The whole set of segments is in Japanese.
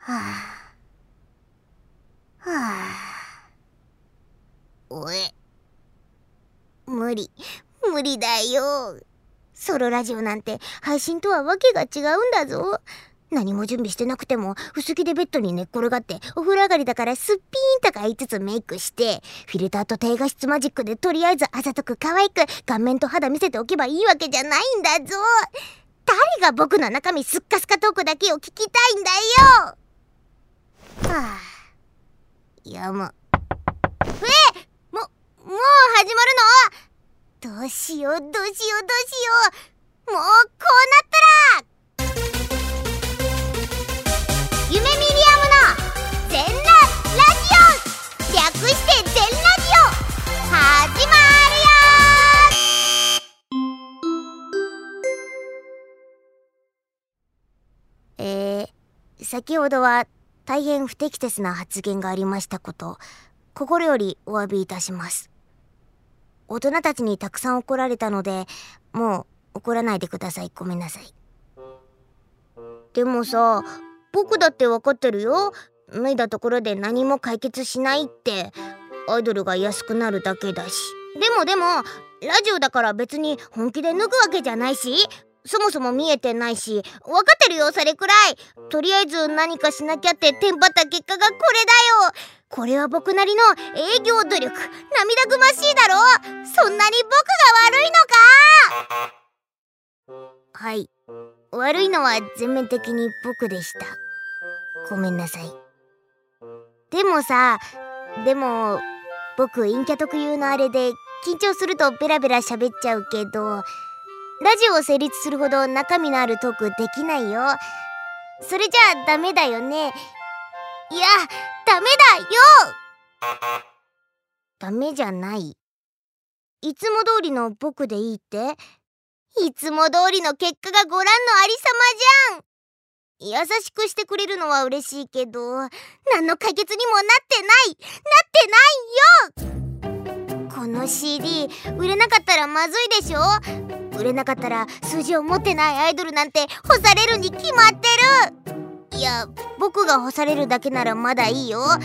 はあ。はあ。おえ。無理。無理だよ。ソロラジオなんて配信とはわけが違うんだぞ。何も準備してなくても薄着でベッドに寝っ転がってお風呂上がりだからすっぴんとか言いつつメイクしてフィルターと低画質マジックでとりあえずあざとく可愛く顔面と肌見せておけばいいわけじゃないんだぞ。誰が僕の中身すっかすかトークだけを聞きたいんだよ。はあ。やむ。えももう始まるの？どうしようどうしようどうしよう。もうこうなったら夢ミリアムの全裸ラジオ。略して全ラジオ。始まるよえー、先ほどは大変不適切な発言がありましたこと心よりお詫びいたします。大人たちにたくさん怒られたのでもう怒らないでください。ごめんなさい。でもさ僕だって分かってるよ。脱いだところで何も解決しないって。アイドルが安くなるだけだし。でもでもラジオだから別に本気で脱ぐわけじゃないし。そもそも見えてないし分かってるよそれくらい。とりあえず何かしなきゃってテンパった結果がこれだよ。これは僕なりの営業努力涙ぐましいだろ。そんなに僕が悪いのか。はい。悪いのは全面的に僕でした。ごめんなさい。でもさでも僕陰キャ特有のあれで緊張するとベラベラ喋っちゃうけどラジオを成立するほど中身のあるトークできないよ。それじゃあダメだよね。いやダメだよ。ダメじゃない。いつも通りの僕でいいって？いつも通りの結果がご覧のありさまじゃん。優しくしてくれるのは嬉しいけど何の解決にもなってない。なってないよ。の CD 売れなかったらまずいでしょ？売れなかったら数字を持ってないアイドルなんて干されるに決まってる。いや僕が干されるだけならまだいいよ。よくない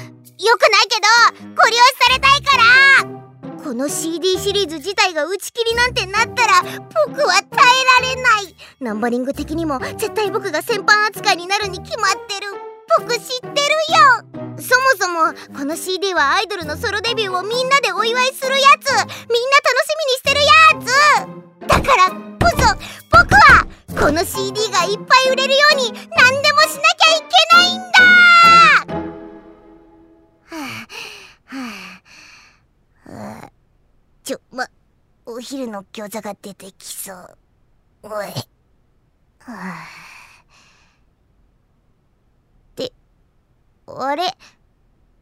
けどご利用されたいから。この CD シリーズ自体が打ち切りなんてなったら僕は耐えられない。ナンバリング的にも絶対僕が先輩扱いになるに決まってる。僕知ってるよ。そもそもこの CD はアイドルのソロデビューをみんなでお祝いするやつ。みんな楽しみにしてるやつだからこそ僕はこの CD がいっぱい売れるように何でもしなきゃいけないんだ。ちょまお昼の餃子が出てきそう。おい。はあ。あれ？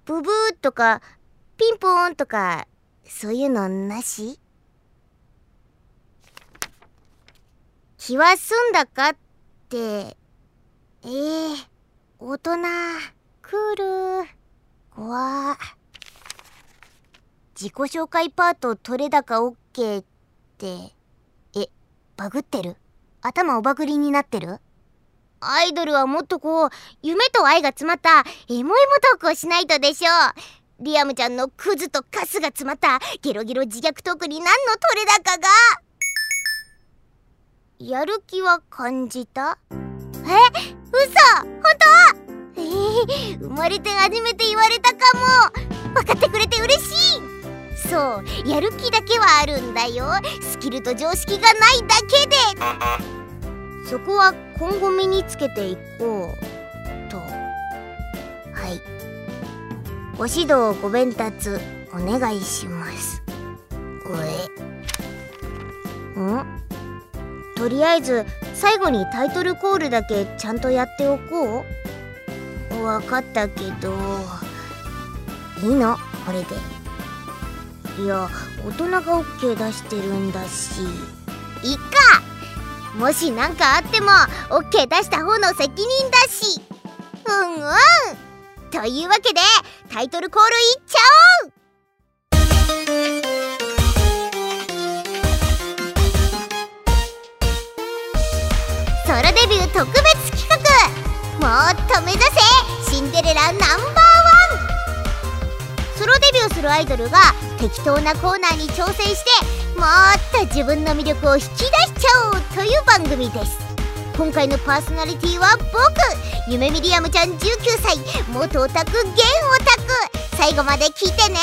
ブブーとかピンポーンとかそういうのなし？気は済んだかって。ええー、大人。クール。怖。自己紹介パート取れ高 OK って。えバグってる？頭おばぐりになってる？アイドルはもっとこう夢と愛が詰まったエモエモトークをしないとでしょリアムちゃんのクズとカスが詰まったゲロゲロ自虐トークに何の取れ高が。やる気は感じた？え？嘘！本当？え？ー、生まれて初めて言われたかも。分かってくれて嬉しい。そうやる気だけはあるんだよ。スキルと常識がないだけで。そこは今後身につけていこうと。はい。ご指導ご鞭達お願いします。おえ。ん？とりあえず最後にタイトルコールだけちゃんとやっておこう。分かったけど。いいの？これで。いや大人が OK 出してるんだし。いっか！もし何かあっても OK 出した方の責任だし。うんうん。というわけでタイトルコールいっちゃおう。ソロデビュー特別企画。もっと目指せシンデレラナンバーワン。ソロデビューするアイドルが適当なコーナーに挑戦してもっと自分の魅力を引き出しちゃおうという番組です。今回のパーソナリティは僕。夢ミリアムちゃん19歳。元オタク現オタク最後まで聞いてね。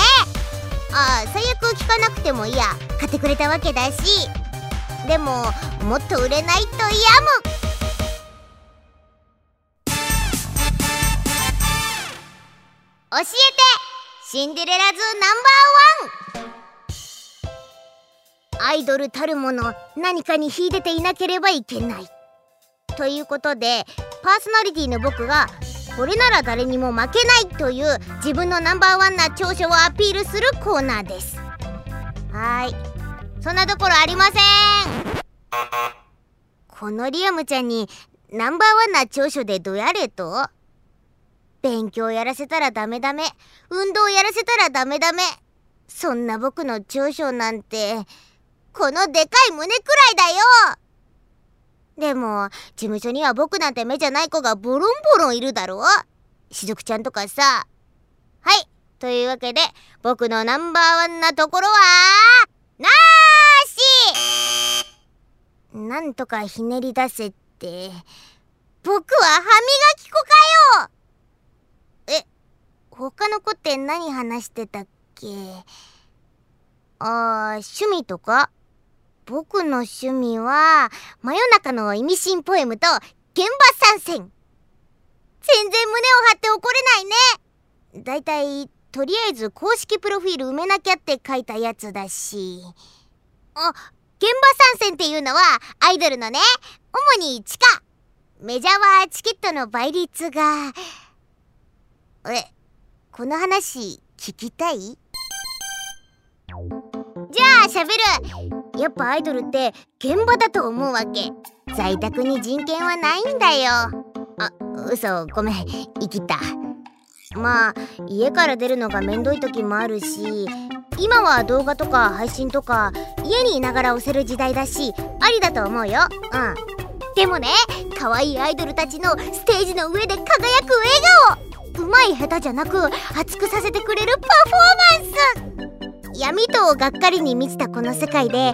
ああ最悪聞かなくてもいや。買ってくれたわけだし。でももっと売れないとやむ教えて。シンデレラズナンバーワンアイドルたるもの何かに秀でていなければいけない。ということでパーソナリティの僕がこれなら誰にも負けないという自分のナンバーワンな長所をアピールするコーナーです。はい。そんなところありません。このリアムちゃんにナンバーワンな長所でどやれと？勉強やらせたらダメダメ。運動やらせたらダメダメ。そんな僕の長所なんてこのでかい胸くらいだよ。でも事務所には僕なんて目じゃない子がボロンボロンいるだろしずくちゃんとかさ。はい。というわけで僕のナンバーワンなところはなーし。なんとかひねり出せって。僕は歯磨き粉かよ。え他の子って何話してたっけ？あー、趣味とか？僕の趣味は、真夜中の意味深ポエムと現場参戦。全然胸を張って怒れないね。だいたい、とりあえず公式プロフィール埋めなきゃって書いたやつだし。あ、現場参戦っていうのはアイドルのね、主に地下。メジャーはチケットの倍率が、え、この話聞きたい？じゃあしゃべる。やっぱアイドルって現場だと思うわけ。在宅に人権はないんだよ。あ嘘。ごめん。生きた。まあ家から出るのがめんどい時もあるし今は動画とか配信とか家にいながら押せる時代だしありだと思うよ。うん。でもね可愛いアイドルたちのステージの上で輝く笑顔。うまい下手じゃなく熱くさせてくれるパフォーマンス。闇とがっかりに満ちたこの世界で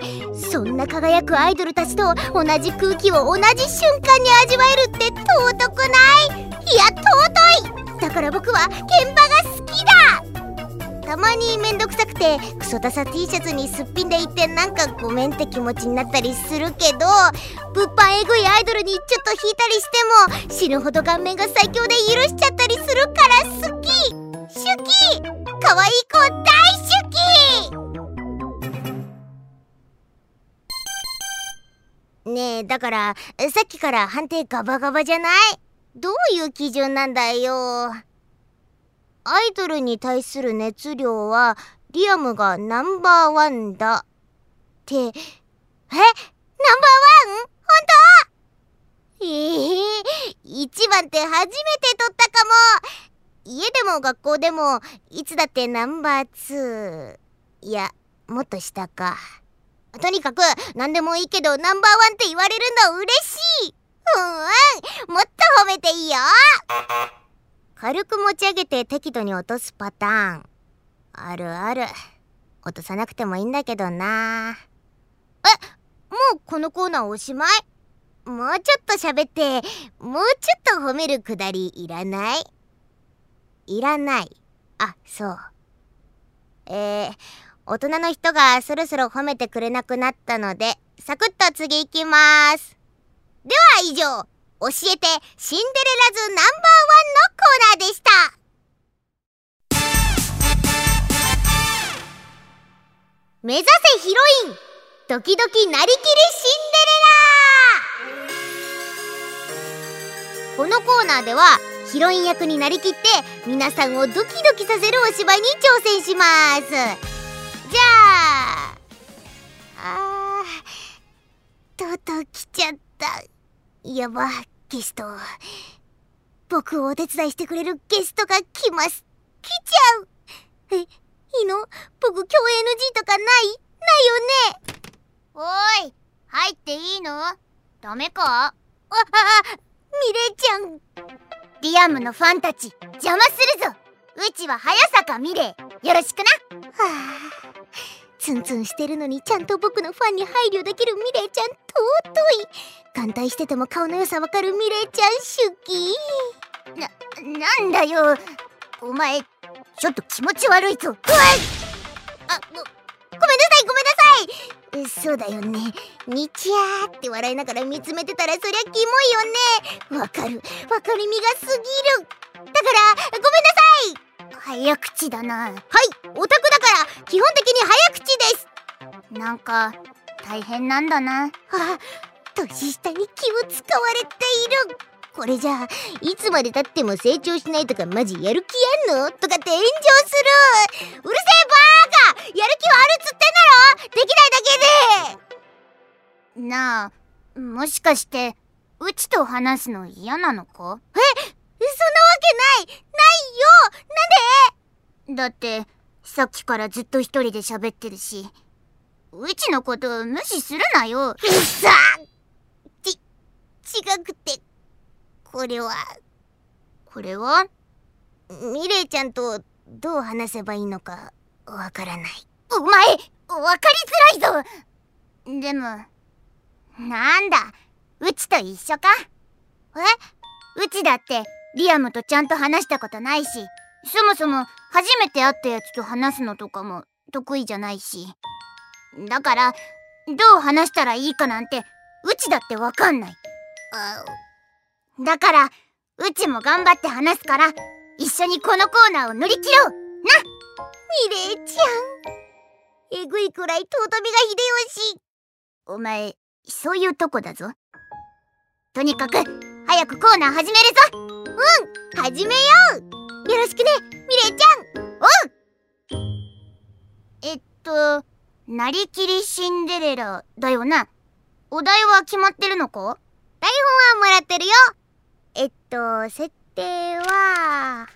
そんな輝くアイドルたちと同じ空気を同じ瞬間に味わえるって尊くない？いや尊い！だから僕は現場が好きだ！たまにめんどくさくてクソダサ T シャツにすっぴんでいてなんかごめんって気持ちになったりするけど物販えぐいアイドルにちょっと引いたりしても死ぬほど顔面が最強で許しちゃったりするから好き！手記可愛い子大好きねえだからさっきから判定ガバガバじゃないどういう基準なんだよアイドルに対する熱量はリアムがナンバーワンだってえナンバーワン本当ええー、一番って初めて取ったかも家でも学校でもいつだってナンバーツー。いやもっと下か。とにかく何でもいいけどナンバーワンって言われるの嬉しい。うんうんもっと褒めていいよ。軽く持ち上げて適度に落とすパターン。あるある。落とさなくてもいいんだけどな。えもうこのコーナーおしまい？もうちょっと喋ってもうちょっと褒めるくだりいらない？いらない。あそう。えー、大人の人がそろそろ褒めてくれなくなったのでサクッと次行きます。では以上教えてシンデレラズナンバーワンのコーナーでした。目指せヒロインドキドキなりきりシンデレラ。このコーナーではヒロイン役になりきって皆さんをドキドキさせるお芝居に挑戦します。じゃああーとうとう来ちゃった。やばゲスト。僕をお手伝いしてくれるゲストが来ます。来ちゃう。えいいの？僕今日 NG とかない？ないよね？おい入っていいの？ダメか？ああミレちゃん。リアムのファンたち邪魔するぞ。うちは早坂美玲よろしくな。はあ。ツンツンしてるのにちゃんと僕のファンに配慮できるミレイちゃん尊い。眼帯してても顔の良さわかるミレイちゃん手記な、なんだよ。お前ちょっと気持ち悪いぞ。うわあそうだよね。にちゃーって笑いながら見つめてたらそりゃキモいよね。わかる。わかりみがすぎる。だからごめんなさい。早口だな。はい。オタクだから基本的に早口です。なんか大変なんだな。あ年下に気を使われている。これじゃあいつまでたっても成長しないとかマジやる気あんの？とかって炎上する。うるせえバーやる気はあるっつってんだろできないだけで。なあもしかしてうちと話すの嫌なのか？えそんなわけない。ないよ。なんで？だってさっきからずっと一人で喋ってるし。うちのこと無視するなよ。うさち違くて。これは。これは？ミレイちゃんとどう話せばいいのかわからない。お前わかりづらいぞ。でもなんだ。うちと一緒か。え？うちだってリアムとちゃんと話したことないしそもそも初めて会ったやつと話すのとかも得意じゃないし。だからどう話したらいいかなんてうちだってわかんない。だからうちも頑張って話すから一緒にこのコーナーを乗り切ろう。ミレイちゃん。えぐいくらい尊みが秀吉。お前そういうとこだぞ。とにかく早くコーナー始めるぞ。うん始めよう。よろしくねミレイちゃん。おうえっとなりきりシンデレラだよな。お題は決まってるのか？台本はもらってるよ。えっと設定は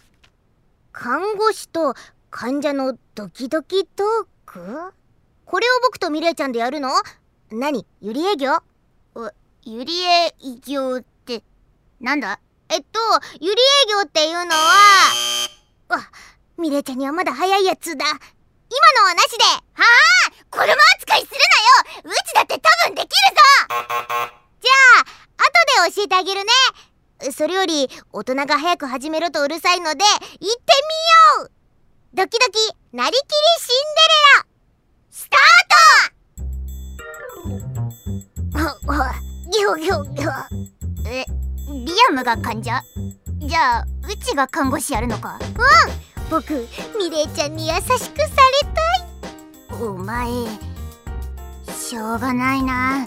看護師と患者のドキドキトーク？これを僕とミレイちゃんでやるの？何？ゆり営業？ゆり営業ってなんだ？えっとゆり営業っていうのはわミレイちゃんにはまだ早いやつだ。今のはなしで。はあ？子供扱いするなよ！うちだって多分できるぞ！じゃあ後で教えてあげるね。それより大人が早く始めろとうるさいので行ってみようドキドキなりきりシンデレラスタート。ギョギョギョえリアムが患者？じゃあうちが看護師やるのか？うん。僕ミレイちゃんに優しくされたい。お前しょうがないな。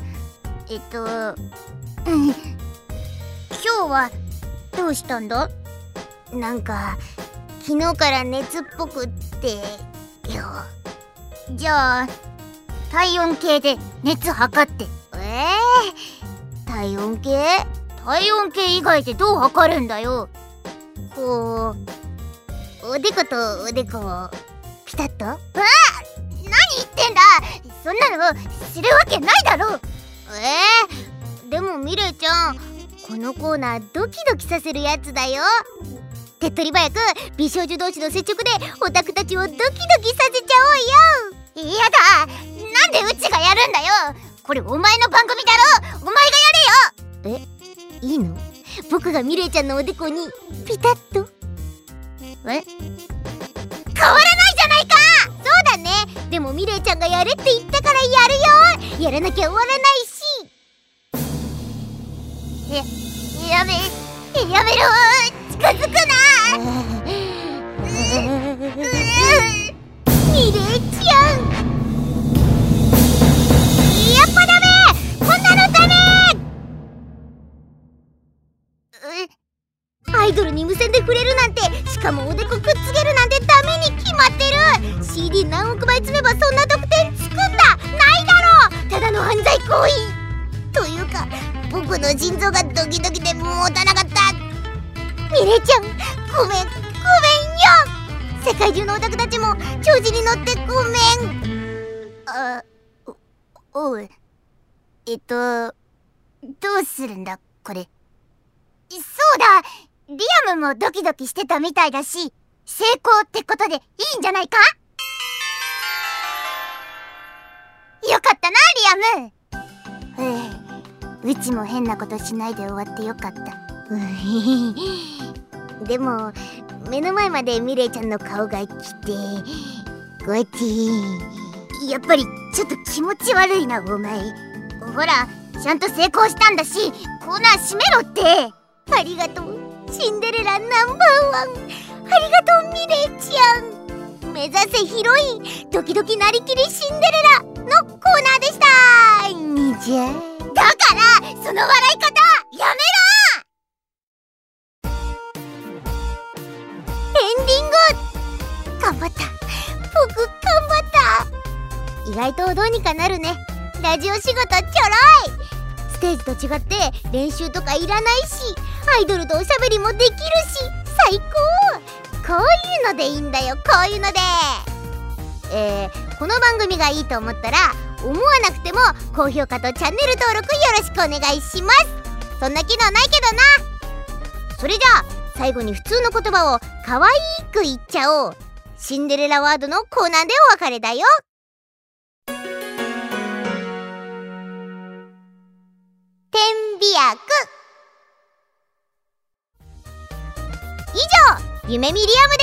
えっとうん。今日はどうしたんだ？なんか昨日から熱っぽくって。よ。じゃあ体温計で熱測って。えー、体温計？体温計以外でどう測るんだよ。こう。おでことおでこをピタッと。あ何言ってんだ！そんなの知るわけないだろ！えー、でもミレイちゃんこのコーナードキドキさせるやつだよ。手っ取り早く美少女同士の接触でオタクたちをドキドキさせちゃおうよ。嫌だ。なんでうちがやるんだよ。これお前の番組だろお前がやれよ。えいいの？僕がミレイちゃんのおでこにピタッと。え？変わらないじゃないか。そうだね。でもミレイちゃんがやれって言ったからやるよ。やらなきゃ終わらないし。ややめやめろ。近づくな。ミレイちゃん。やっぱダメ。こんなのダメ。アイドルに無線で触れるなんてしかもおでこくっつけるなんてダメに決まってる。CD 何億枚積めばそんな得点つくんだ。ないだろただの犯罪行為。というか僕の腎臓がドキドキで持たなかった。ミレイちゃんごめん。ごめんよ。世界中のオタクたちも調子に乗ってごめん。あおおうえっとどうするんだ？これ。そうだ。リアムもドキドキしてたみたいだし成功ってことでいいんじゃないか？よかったなリアム。えうちも変なことしないで終わってよかった。でも目の前までミレイちゃんの顔が来てこうやってやっぱりちょっと気持ち悪いなお前。ほらちゃんと成功したんだしコーナー閉めろって。ありがとう。シンデレラナンバーワン。ありがとうミレイちゃん。目指せヒロインドキドキなりきりシンデレラのコーナーでした。にじゃだからその笑い方意外とどうにかなるね。ラジオ仕事ちょろい。ステージと違って練習とかいらないしアイドルとおしゃべりもできるし最高。こういうのでいいんだよこういうので。えー、この番組がいいと思ったら思わなくても高評価とチャンネル登録よろしくお願いします。そんな機能ないけどな。それじゃあ最後に普通の言葉を可愛く言っちゃおう。シンデレラワードのコーナーでお別れだよ。以上夢ミリアムです